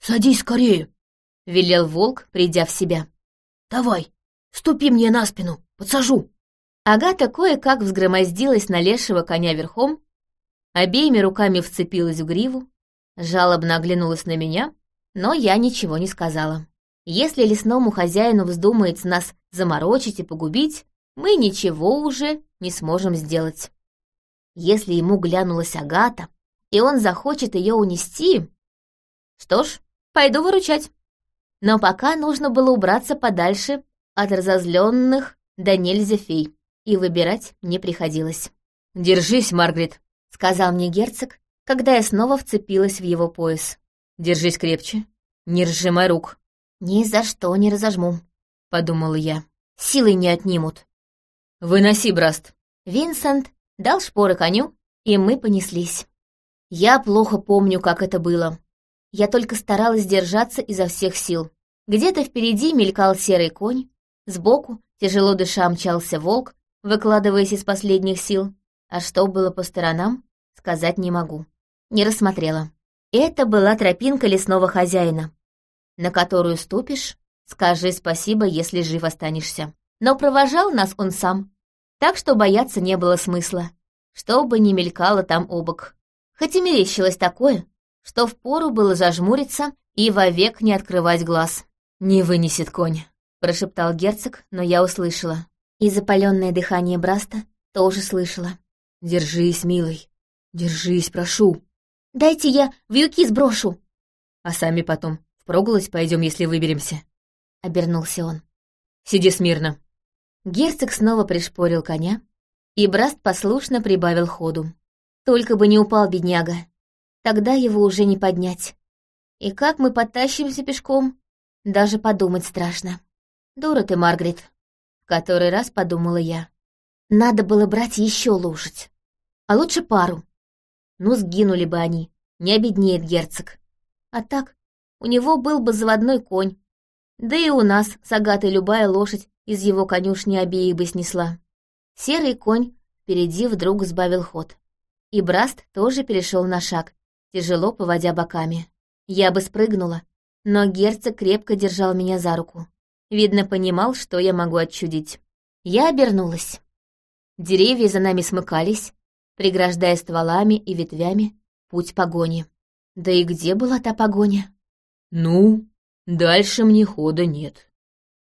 «Садись скорее!» — велел волк, придя в себя. «Давай, ступи мне на спину, подсажу!» Агата кое-как взгромоздилась на лешего коня верхом, обеими руками вцепилась в гриву, жалобно оглянулась на меня, но я ничего не сказала. Если лесному хозяину вздумается нас заморочить и погубить, мы ничего уже не сможем сделать. Если ему глянулась Агата, и он захочет ее унести, что ж, пойду выручать. Но пока нужно было убраться подальше от разозленных да нельзя фей и выбирать не приходилось. «Держись, Маргарет», — сказал мне герцог, когда я снова вцепилась в его пояс. «Держись крепче, не разжимай рук». «Ни за что не разожму», — подумала я. «Силы не отнимут». «Выноси, Браст». Винсент дал шпоры коню, и мы понеслись. Я плохо помню, как это было. Я только старалась держаться изо всех сил. Где-то впереди мелькал серый конь, сбоку, тяжело дыша, мчался волк, выкладываясь из последних сил, а что было по сторонам, сказать не могу. Не рассмотрела. Это была тропинка лесного хозяина, на которую ступишь, скажи спасибо, если жив останешься. Но провожал нас он сам, так что бояться не было смысла, что бы ни мелькало там обок. Хоть и мерещилось такое, что впору было зажмуриться и вовек не открывать глаз. «Не вынесет конь», — прошептал герцог, но я услышала. И запаленное дыхание Браста тоже слышала. «Держись, милый, держись, прошу». «Дайте я вьюки сброшу». «А сами потом впроголось пойдем, если выберемся», — обернулся он. «Сиди смирно». Герцог снова пришпорил коня, и Браст послушно прибавил ходу. Только бы не упал бедняга. Тогда его уже не поднять. И как мы потащимся пешком, даже подумать страшно. Дура ты, Маргарет, который раз подумала я. Надо было брать еще лошадь. А лучше пару. Ну, сгинули бы они, не обеднеет герцог. А так, у него был бы заводной конь. Да и у нас с Агатой любая лошадь из его конюшни обеих бы снесла. Серый конь впереди вдруг сбавил ход. И Браст тоже перешел на шаг, тяжело поводя боками. Я бы спрыгнула, но герцог крепко держал меня за руку. Видно, понимал, что я могу отчудить. Я обернулась. Деревья за нами смыкались, преграждая стволами и ветвями путь погони. Да и где была та погоня? «Ну, дальше мне хода нет.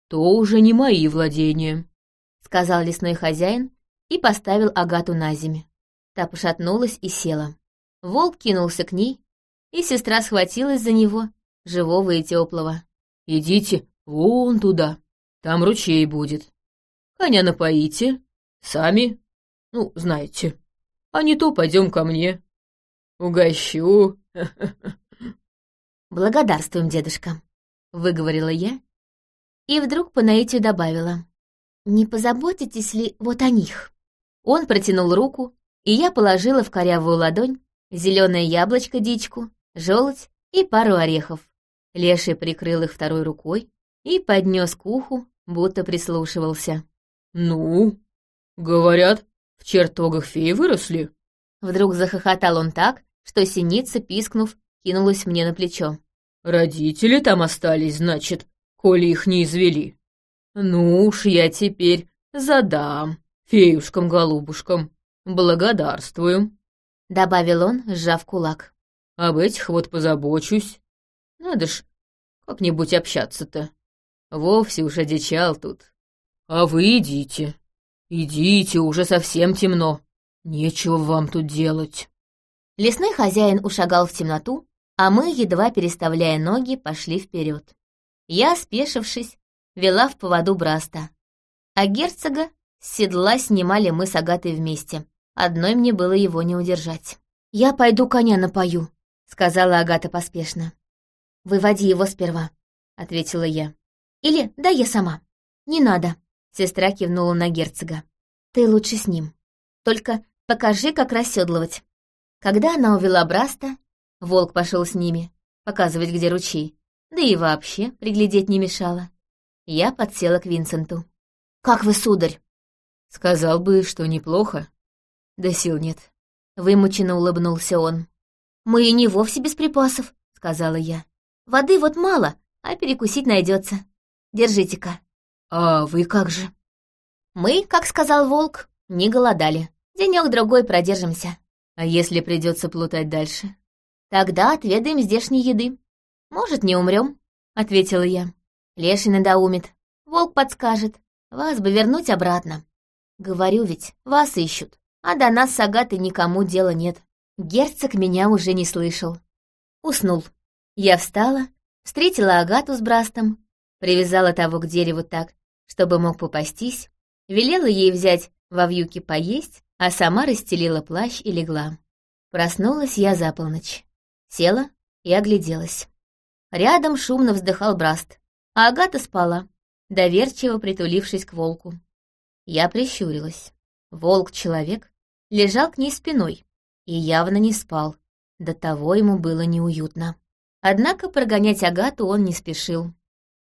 То уже не мои владения», — сказал лесной хозяин и поставил Агату на землю. Та пошатнулась и села. Волк кинулся к ней, и сестра схватилась за него, живого и теплого. «Идите Вон туда. Там ручей будет. Коня напоите. Сами. Ну, знаете. А не то пойдем ко мне. Угощу. Благодарствуем, дедушка, — выговорила я. И вдруг по наитию добавила. Не позаботитесь ли вот о них? Он протянул руку, и я положила в корявую ладонь зеленое яблочко дичку, желудь и пару орехов. Леший прикрыл их второй рукой, и поднес к уху, будто прислушивался. «Ну, говорят, в чертогах феи выросли». Вдруг захохотал он так, что синица, пискнув, кинулась мне на плечо. «Родители там остались, значит, коли их не извели. Ну уж я теперь задам феюшкам-голубушкам. Благодарствую», — добавил он, сжав кулак. «Об этих вот позабочусь. Надо ж как-нибудь общаться-то. Вовсе уж одичал тут. А вы идите. Идите, уже совсем темно. Нечего вам тут делать. Лесной хозяин ушагал в темноту, а мы, едва переставляя ноги, пошли вперед. Я, спешившись, вела в поводу Браста, а герцога с седла снимали мы с Агатой вместе. Одной мне было его не удержать. «Я пойду коня напою», — сказала Агата поспешно. «Выводи его сперва», — ответила я. «Или да я сама». «Не надо», — сестра кивнула на герцога. «Ты лучше с ним. Только покажи, как расседлывать». Когда она увела Браста, волк пошел с ними, показывать, где ручей, да и вообще приглядеть не мешало. Я подсела к Винсенту. «Как вы, сударь?» «Сказал бы, что неплохо. Да сил нет». Вымученно улыбнулся он. «Мы и не вовсе без припасов», — сказала я. «Воды вот мало, а перекусить найдется. Держите-ка». «А вы как же?» «Мы, как сказал волк, не голодали. Денек-другой продержимся». «А если придется плутать дальше?» «Тогда отведаем здешней еды. Может, не умрем», — ответила я. Леший надоумит. Волк подскажет. Вас бы вернуть обратно. Говорю ведь, вас ищут. А до нас с Агатой никому дела нет. Герцог меня уже не слышал. Уснул. Я встала, встретила Агату с Брастом, привязала того к дереву так, чтобы мог попастись, велела ей взять во вьюке поесть, а сама расстелила плащ и легла. Проснулась я за полночь. Села и огляделась. Рядом шумно вздыхал Браст, а Агата спала, доверчиво притулившись к волку. Я прищурилась. Волк-человек лежал к ней спиной и явно не спал, до того ему было неуютно. Однако прогонять Агату он не спешил.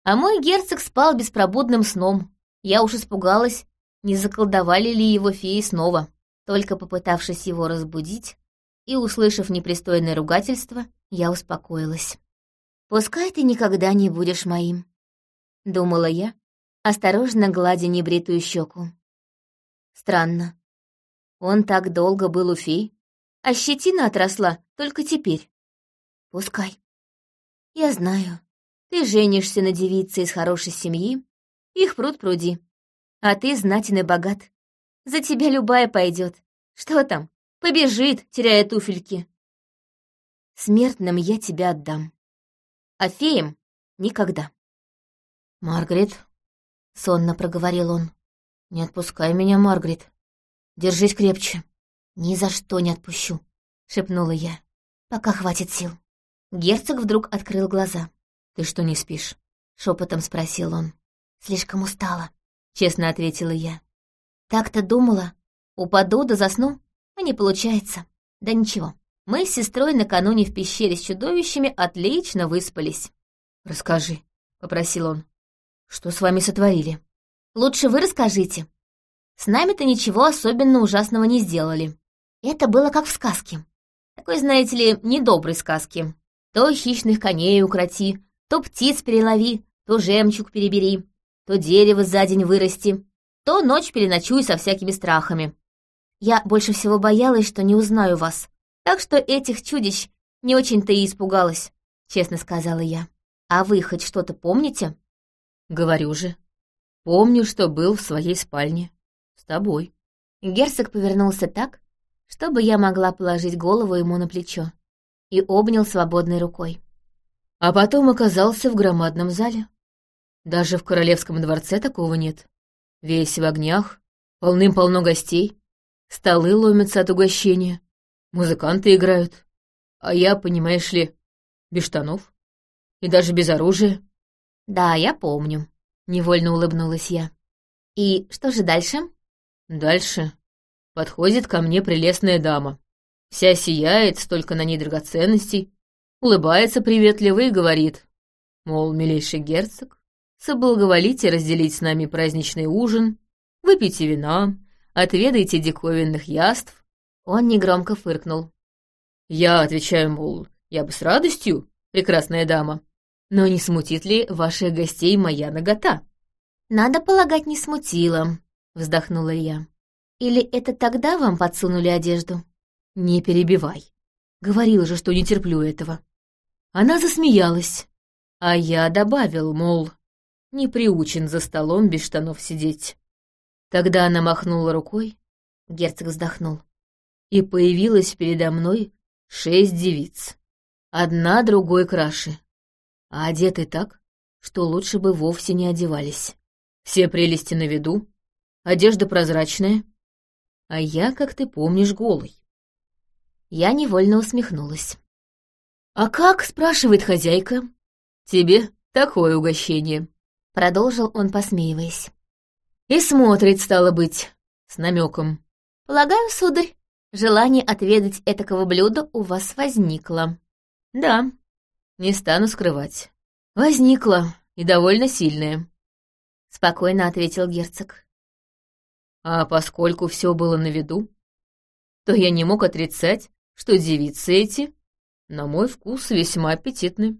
А мой герцог спал беспробудным сном. Я уж испугалась, не заколдовали ли его феи снова. Только попытавшись его разбудить и услышав непристойное ругательство, я успокоилась. «Пускай ты никогда не будешь моим», — думала я, осторожно гладя небритую щеку. Странно. Он так долго был у фей, а щетина отросла только теперь. Пускай. Я знаю, ты женишься на девице из хорошей семьи, их пруд пруди. А ты знатен и богат. За тебя любая пойдет. Что там, побежит, теряя туфельки. Смертным я тебя отдам. А феям — никогда. «Маргарет», — сонно проговорил он, — «не отпускай меня, Маргарет. Держись крепче». «Ни за что не отпущу», — шепнула я. «Пока хватит сил». Герцог вдруг открыл глаза. «Ты что, не спишь?» — шепотом спросил он. «Слишком устала», — честно ответила я. «Так-то думала. Упаду да засну, а не получается. Да ничего. Мы с сестрой накануне в пещере с чудовищами отлично выспались». «Расскажи», — попросил он. Что с вами сотворили? Лучше вы расскажите. С нами-то ничего особенно ужасного не сделали. Это было как в сказке. Такой, знаете ли, недоброй сказке. То хищных коней укроти, то птиц перелови, то жемчуг перебери, то дерево за день вырасти, то ночь переночуй со всякими страхами. Я больше всего боялась, что не узнаю вас, так что этих чудищ не очень-то и испугалась, честно сказала я. А вы хоть что-то помните? Говорю же. Помню, что был в своей спальне. С тобой. Герцог повернулся так, чтобы я могла положить голову ему на плечо, и обнял свободной рукой. А потом оказался в громадном зале. Даже в королевском дворце такого нет. Весь в огнях, полным-полно гостей, столы ломятся от угощения, музыканты играют. А я, понимаешь ли, без штанов и даже без оружия. «Да, я помню», — невольно улыбнулась я. «И что же дальше?» «Дальше подходит ко мне прелестная дама. Вся сияет, столько на ней драгоценностей, улыбается приветливо и говорит, мол, милейший герцог, соблаговолите разделить с нами праздничный ужин, выпейте вина, отведайте диковинных яств». Он негромко фыркнул. Я отвечаю, мол, я бы с радостью, прекрасная дама, но не смутит ли ваших гостей моя нагота?» «Надо полагать, не смутила», — вздохнула я. «Или это тогда вам подсунули одежду?» «Не перебивай. Говорила же, что не терплю этого». Она засмеялась, а я добавил, мол, не приучен за столом без штанов сидеть. Тогда она махнула рукой, герцог вздохнул, и появилась передо мной шесть девиц. Одна другой краше. А одеты так, что лучше бы вовсе не одевались. Все прелести на виду, одежда прозрачная, а я, как ты помнишь, голый. Я невольно усмехнулась. «А как?» — спрашивает хозяйка. «Тебе такое угощение», — продолжил он, посмеиваясь. И смотрит, стало быть, с намеком. «Полагаю, сударь, желание отведать этакого блюда у вас возникло». «Да, не стану скрывать. Возникло, и довольно сильное», — спокойно ответил герцог. А поскольку все было на виду, то я не мог отрицать, что девицы эти, на мой вкус, весьма аппетитны.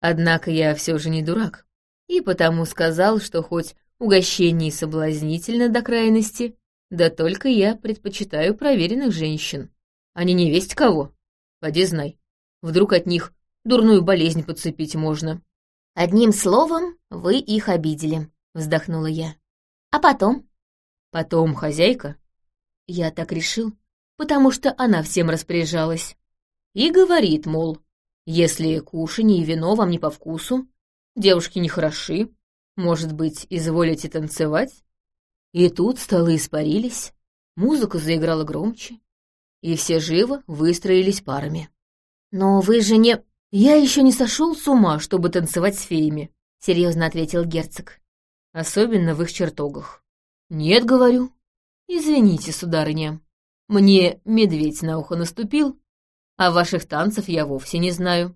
Однако я все же не дурак, и потому сказал, что хоть угощение и соблазнительно до крайности, да только я предпочитаю проверенных женщин, а не невесть кого. Поди знай, вдруг от них дурную болезнь подцепить можно. «Одним словом, вы их обидели», — вздохнула я. «А потом?» Потом хозяйка. Я так решил, потому что она всем распоряжалась. И говорит, мол, если кушанье и вино вам не по вкусу, девушки не хороши, может быть, изволите танцевать? И тут столы испарились, музыка заиграла громче, и все живо выстроились парами. «Но вы же не...» «Я еще не сошел с ума, чтобы танцевать с феями», — серьезно ответил герцог. «Особенно в их чертогах». «Нет, — говорю. Извините, сударыня, мне медведь на ухо наступил, а ваших танцев я вовсе не знаю».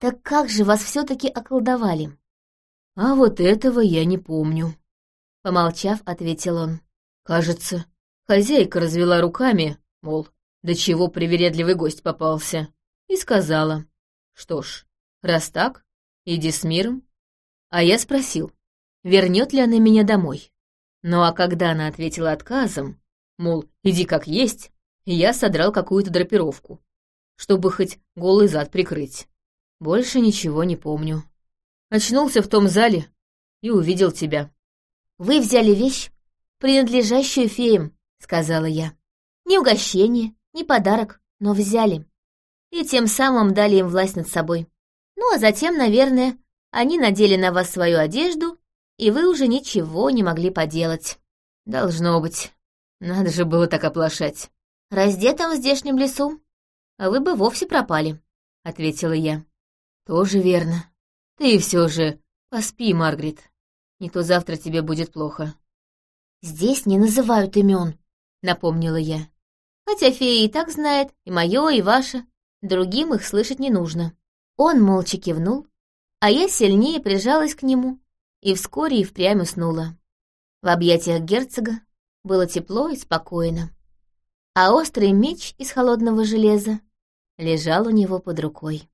«Так как же вас все-таки околдовали?» «А вот этого я не помню», — помолчав, ответил он. «Кажется, хозяйка развела руками, мол, до чего привередливый гость попался, и сказала, что ж, раз так, иди с миром». А я спросил, вернет ли она меня домой. Ну а когда она ответила отказом, мол, иди как есть, я содрал какую-то драпировку, чтобы хоть голый зад прикрыть. Больше ничего не помню. Очнулся в том зале и увидел тебя. «Вы взяли вещь, принадлежащую феям», — сказала я. «Ни угощение, ни подарок, но взяли. И тем самым дали им власть над собой. Ну а затем, наверное, они надели на вас свою одежду и вы уже ничего не могли поделать. Должно быть. Надо же было так оплошать. Раздетым в здешнем лесу, а вы бы вовсе пропали, — ответила я. Тоже верно. Ты все же поспи, Маргарет. Не то завтра тебе будет плохо. Здесь не называют имен, напомнила я. Хотя фея и так знает, и мое, и ваше. Другим их слышать не нужно. Он молча кивнул, а я сильнее прижалась к нему и вскоре и впрямь уснула. В объятиях герцога было тепло и спокойно, а острый меч из холодного железа лежал у него под рукой.